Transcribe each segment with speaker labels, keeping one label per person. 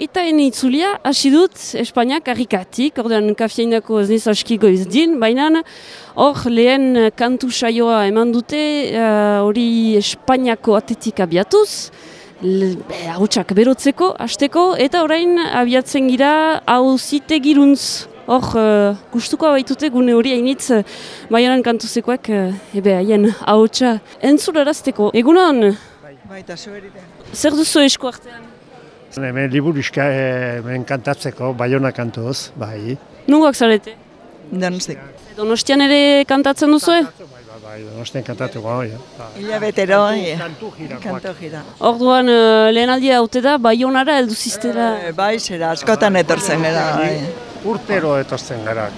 Speaker 1: eta ene itzulia hasi dut Espainiak harrikatik, ordean kafeinako ez niz askiko ez din, baina hor lehen kantu saioa eman dute hori Espainiako atetik abiatuz, hautsak berotzeko, hasteko eta orain abiatzen gira hau zite giruntz. Hor, uh, gustuko baitute gune hori hainitz, uh, baionan kantuzekoak, uh, ebe haien hautsa entzularazteko. Egunon?
Speaker 2: Bai, baita zuerite.
Speaker 1: Zer duzu esko artean?
Speaker 3: Hemen liburuzka hemen kantatzeko, baiona kantuz, bai.
Speaker 1: Nungoak zarete?
Speaker 2: Donostik.
Speaker 1: Donostian ere kantatzen duzu, eh?
Speaker 3: Bai, bai, bai, donostian kantatuko, bai.
Speaker 2: Ila betero,
Speaker 3: Kantu
Speaker 2: kanto gira.
Speaker 1: Orduan uh, lehen aldia haute da, baionara heldu ziztera.
Speaker 2: Eh, Bai, zera, askotan etortzen gara, bai.
Speaker 3: Urtero etortzen gara.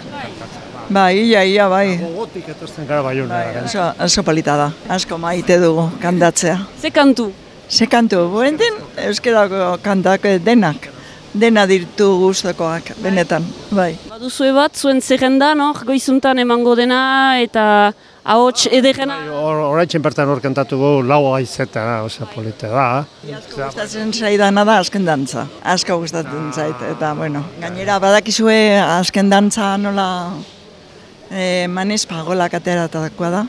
Speaker 2: Bai, ia, ia, bai.
Speaker 3: Gogotik etortzen gara baiona.
Speaker 2: Bai, oso, oso polita da. Asko maite dugu kantatzea.
Speaker 1: Ze kantu?
Speaker 2: Ze kantu, buentin, euskerako kantak denak. Dena dirtu gustokoak, benetan, bai.
Speaker 1: Baduzue bat, zuen zerrendan, hor, goizuntan emango dena, eta ahots ederrena.
Speaker 3: Horaitzen bertan hor kantatu gu, lau aizetara, osea polita da.
Speaker 2: Asko gustatzen zaidana da azken dantza. Asko gustatzen zait, eta bueno. Gainera badakizue azken dantza nola e, manez pagolak ateratakoa da.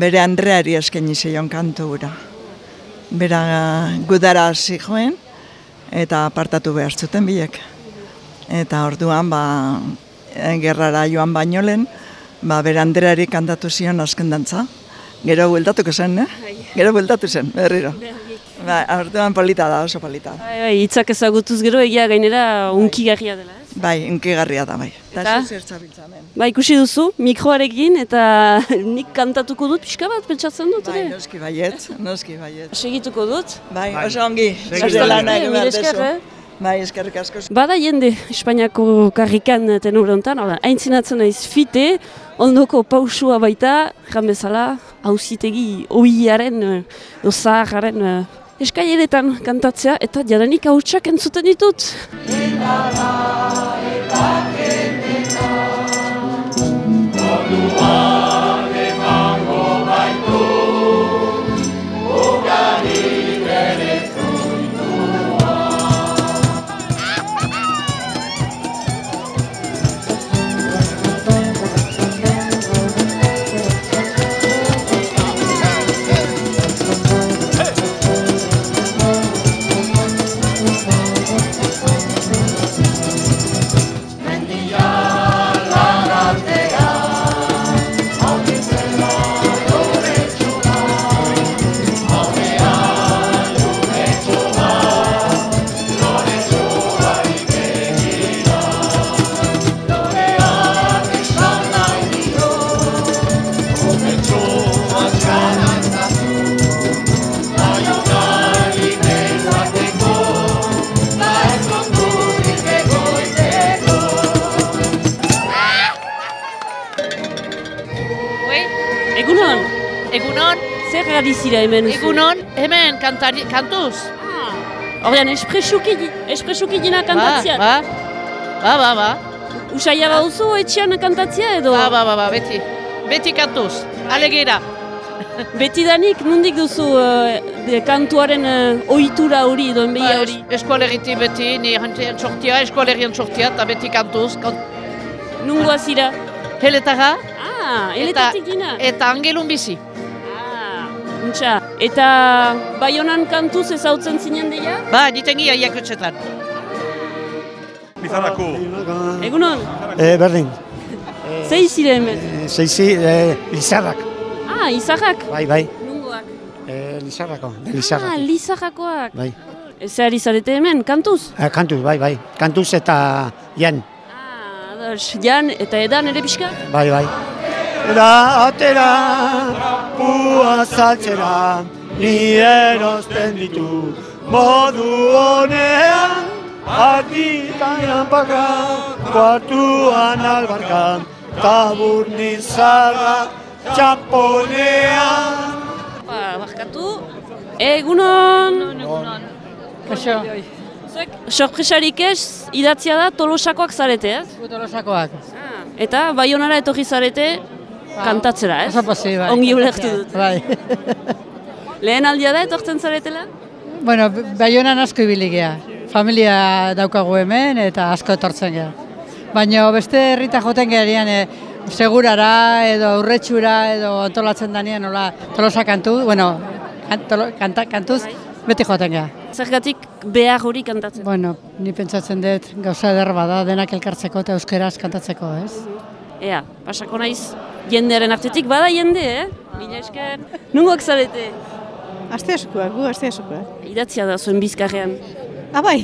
Speaker 2: Bere Andreari eskaini zeion kantu gura. Bera gudara joen, eta apartatu behar zuten biek. Eta orduan, ba, gerrara joan baino lehen, ba, bere Andreari kantatu zion azken dantza. Gero bueltatuko zen, eh? Gero bueltatu zen, berriro. Ba, orduan polita da, oso polita.
Speaker 1: Bai, bai, hitzak ezagutuz gero egia gainera unkigarria dela?
Speaker 2: Bai, unkigarria da, bai.
Speaker 1: Eta?
Speaker 2: hemen.
Speaker 1: Ba, ikusi duzu, mikroarekin, eta nik kantatuko dut pixka bat, pentsatzen dut,
Speaker 2: Bai,
Speaker 1: ere?
Speaker 2: noski baiet, noski baiet.
Speaker 1: Segituko dut.
Speaker 2: Bai, oso ongi,
Speaker 3: Segi.
Speaker 2: zure lana egin
Speaker 1: Mila
Speaker 2: behar
Speaker 1: esker,
Speaker 2: dezu.
Speaker 1: eh?
Speaker 2: Bai, eskerrik asko.
Speaker 1: Bada jende Espainiako karrikan tenur honetan, hau da, aintzinatzen naiz fite, ondoko pausua baita, jan bezala, hauzitegi oiaren, ozaharren uh, eskaileretan kantatzea, eta jadanik hautsak entzuten ditut.
Speaker 4: Ui,
Speaker 1: zer ari zira hemen?
Speaker 4: egunon, hemen kantari, kantuz.
Speaker 1: Ordean, espresuki, espresuki dina kantatzea.
Speaker 4: Ba, ba, ba, ba,
Speaker 1: Usaila bauzu etxean kantatzea edo?
Speaker 4: ba, ba, ba, ba, beti, beti kantuz, alegera.
Speaker 1: Betidanik nundik duzu uh, de, kantuaren uh, ohitura hori edo enbeia
Speaker 4: Ba,
Speaker 1: hori?
Speaker 4: es, eskualeriti beti, ni jantean sortia, eskualerian sortia, eta beti kantuz. Kant,
Speaker 1: Nungoa zira?
Speaker 4: heletara,
Speaker 1: Ah,
Speaker 4: eta,
Speaker 1: eletatik dina?
Speaker 4: eta angelun bizi.
Speaker 1: Ah, untxa. Eta baionan kantuz ezautzen zinen deia?
Speaker 4: Ba, ditengia iakutsetan.
Speaker 5: Bizarrako.
Speaker 1: Egunon,
Speaker 3: E, berdin,
Speaker 1: zei zire hemen?
Speaker 3: e, zeizi, e, Lizarrak,
Speaker 1: Ah, izarrak?
Speaker 3: bai, bai.
Speaker 1: Nungoak?
Speaker 3: E, Lizarrako,
Speaker 1: Ah,
Speaker 3: Lizarrak.
Speaker 1: lizarrakoak.
Speaker 3: Bai.
Speaker 1: Zer ari zarete hemen, kantuz?
Speaker 3: E, kantuz, bai, bai. Kantuz eta jan,
Speaker 1: Ah, ados, jan eta edan ere pixka?
Speaker 3: bai, bai. Era atera, pua saltzera, ni erosten ditu, modu honean, argitan paka, kuartuan albarkan, tabur nizarra, txaponean.
Speaker 1: Ba, barkatu. Egunon!
Speaker 6: Kaixo,
Speaker 1: Zuek, sorpresarik ez, idatzia da tolosakoak zarete, ez?
Speaker 6: gutolosakoak.
Speaker 1: Ah, eta baionara etorri zarete kantatzera, ez?
Speaker 6: Oso bai.
Speaker 1: Ongi ulertu dut.
Speaker 6: Bai.
Speaker 1: Lehen aldia da etortzen zaretela?
Speaker 6: bueno, baionan asko ibili gea. familia daukagu hemen eta asko etortzen gara. Baina beste herrita joten gerian e, segurara edo aurretxura edo antolatzen danean nola tolosa kantu, bueno, kantolo, kanta, kantuz beti joten gara.
Speaker 1: Zergatik behar hori kantatzen.
Speaker 6: Bueno, ni pentsatzen dut gauza eder bada denak elkartzeko eta euskeraz kantatzeko, ez?
Speaker 1: Ea, pasako naiz jendearen artetik bada jende, eh? Mila esker. Nungoak zarete?
Speaker 5: Aste askoak, gu aste askoak.
Speaker 1: Idatzia da zuen bizkarrean.
Speaker 5: Abai,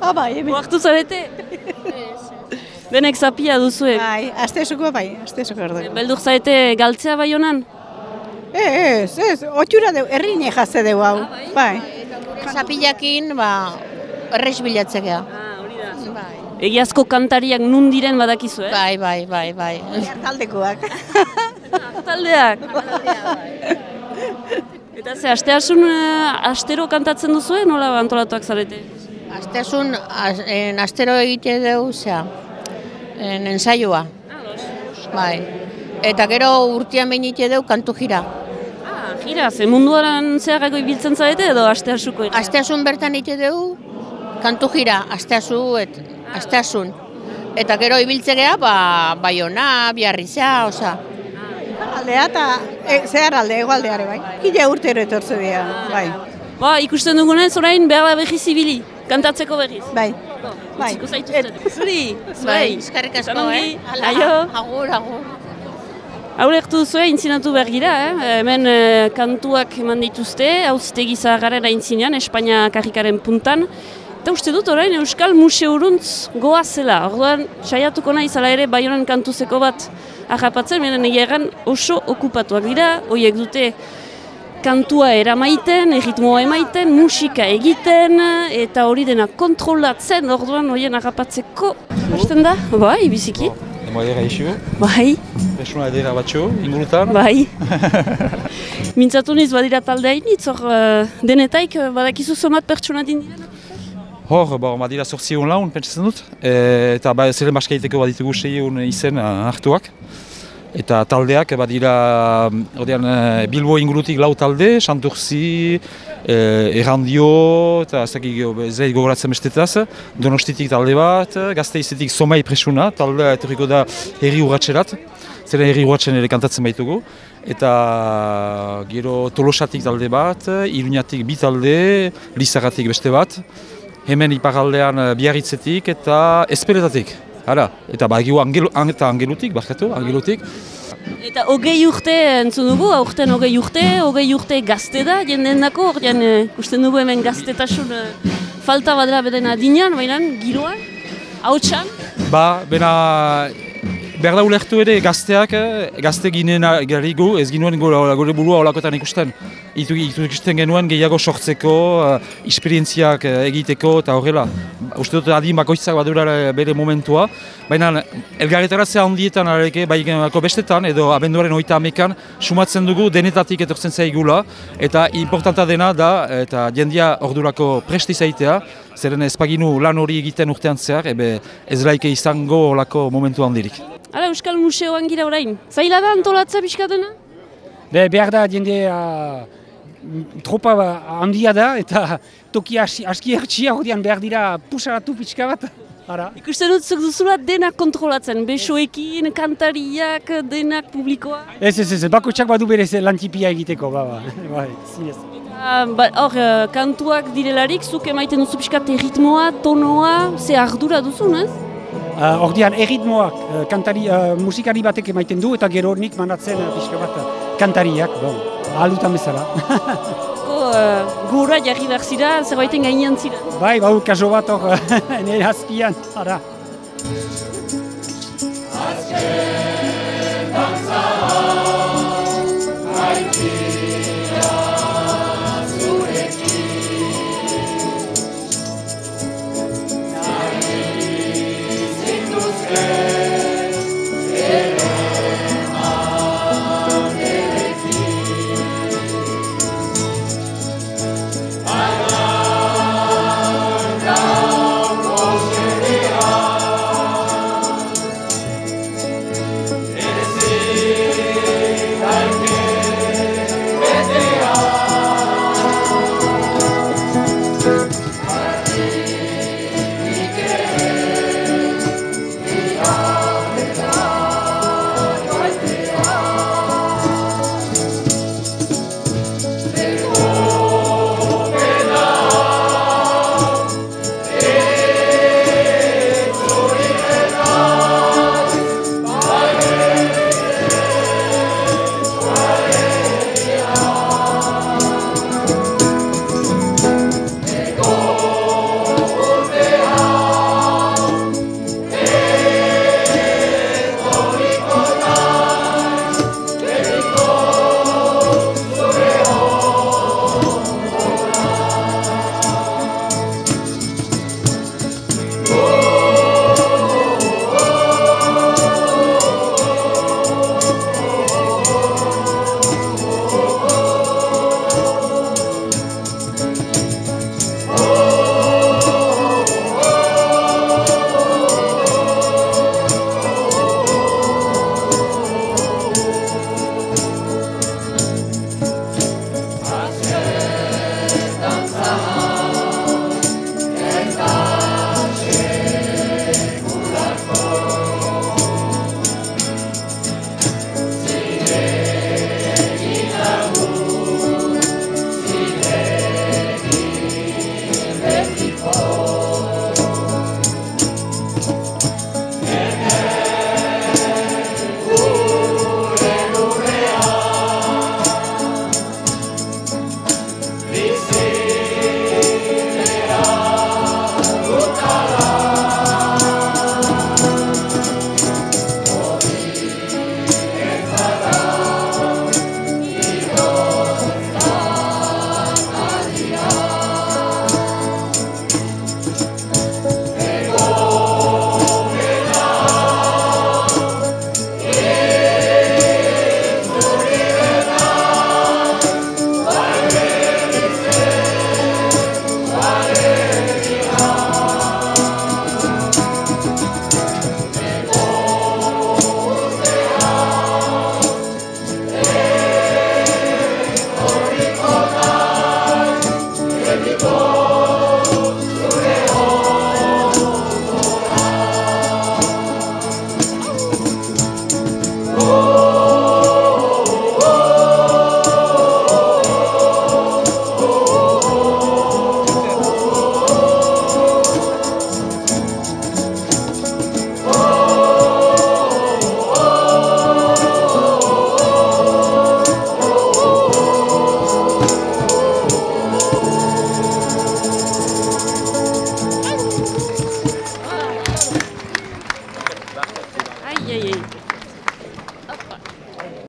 Speaker 5: abai, hemen.
Speaker 1: Oartu zarete? Denek zapia duzue.
Speaker 5: Bai, aste askoak bai, aste askoak dugu.
Speaker 1: Beldur zarete galtzea bai honan?
Speaker 5: Ez, ez, otxura deu, errine jazte deu hau. Bai.
Speaker 7: Zapilakin, ba, errex bilatzekea.
Speaker 1: Bai. Egiazko kantariak nun diren badakizu, eh?
Speaker 7: Bai, bai, bai, bai.
Speaker 5: Taldekoak.
Speaker 1: Taldeak. Eta ze, asteasun eh, astero kantatzen duzue, nola antolatuak zarete?
Speaker 7: Asteasun, az- en, astero egite dugu, zea, en, ensaioa. Bai. Eta gero urtean behin egite dugu kantu jira.
Speaker 1: Ah, jira, ze munduaren zeharrako ibiltzen zarete edo asteasuko?
Speaker 7: Asteasun bertan egite dugu kantu jira, asteasu, et, asteasun. Eta gero ibiltze geha, ba, Baiona, Biarritza, oza.
Speaker 5: Aldea eta e, zehar alde, egoaldeare bai. Kila urtero etortze dira, bai.
Speaker 1: Ba, ikusten dugunez, orain behar behiz ibili, kantatzeko behiz.
Speaker 5: Bai. Bai.
Speaker 1: Zuri,
Speaker 7: Bai,
Speaker 1: zuei.
Speaker 7: eskerrik asko, eh?
Speaker 1: Aio.
Speaker 7: Agur, agur.
Speaker 1: Aurrektu duzue, intzinatu behar gira, eh? hemen eh, kantuak eman dituzte, hauzitegi zaharren aintzinean, Espainia karrikaren puntan. Eta uste dut orain Euskal Museuruntz goa zela. Orduan, saiatuko nahi zala ere Baionan kantuzeko bat ahapatzen, menen egeran oso okupatuak dira, horiek dute kantua eramaiten, erritmoa emaiten, musika egiten, eta hori dena kontrolatzen, orduan horien ahapatzeko. Hasten da? Bai, biziki.
Speaker 8: Emo edera isu,
Speaker 1: Bai.
Speaker 8: persona edera batxo, ingurutan.
Speaker 1: Bai. Mintzatu niz badira talde hainitz, hor uh, denetaik uh, badakizu somat pertsona din direna?
Speaker 8: Hor, bo, badira sortzi egun laun, pentsatzen dut. E, eta ba, zelen baska egiteko baditugu sei egun izen hartuak. Eta taldeak badira, ordean, eh, Bilbo ingurutik lau talde, Santurzi, eh, Errandio, eta ez dakik da gogoratzen bestetaz, Donostitik talde bat, Gazteizetik Somai Presuna, taldea etorriko da herri urratxerat, zeren herri urratxen ere kantatzen baitugu. Eta gero Tolosatik talde bat, Iruñatik bi talde, Lizarratik beste bat, hemen iparaldean eh, Biarritzetik eta Esperetatik. Hala, eta bagiu angelu, ang, eta angelutik, barkatu, angelutik.
Speaker 1: Eta hogei urte entzun dugu, aurten hogei urte, hogei urte gazte da, jendeen dako, ordean uh, usten dugu hemen gaztetasun uh, falta badela beden adinean, baina giroan, hautsan,
Speaker 8: Ba, bena, behar da ulertu ere gazteak, eh, gazte ginen garigu, ez ginuen gure, gure burua olakotan ikusten. Ikusten genuen gehiago sortzeko, uh, esperientziak eh, egiteko eta horrela. Uste dut adin bakoitzak badura bere momentua, baina elgarretaratzea handietan areke, bai genako bestetan edo abenduaren oita amekan, sumatzen dugu denetatik etortzen zaigula, eta importanta dena da, eta jendia ordurako presti zaitea, zeren ez paginu lan hori egiten urtean zehar, ebe ez laike izango olako momentu handirik.
Speaker 1: Hala Euskal Museoan gira orain. Zaila da antolatza pixka dena?
Speaker 9: De, behar da jende uh, tropa ba, handia da eta toki aski, ertsia hodian behar dira pusaratu pixka bat. Ara.
Speaker 1: Ikusten dut zuk duzula denak kontrolatzen, besoekin, kantariak, denak publikoa.
Speaker 9: Ez, ez, ez, bakotxak badu bere lantipia egiteko, ba, ba, bai, zinez.
Speaker 1: Ah, ba, Hor, eh, kantuak direlarik, zuk emaiten duzu pixkat ritmoa, tonoa, ze ardura duzu, ez?
Speaker 9: Uh, Ordian, erritmoak uh, kantari, uh, musikari batek emaiten du eta gero nik manatzen uh, pixka bat kantariak, bon, ahaldutan bezala.
Speaker 1: uh, eh, gora jarri behar zira, zerbaiten gainean zira.
Speaker 9: Bai, bau, kaso bat hor, nire azpian, ara.
Speaker 1: Azken dantzara,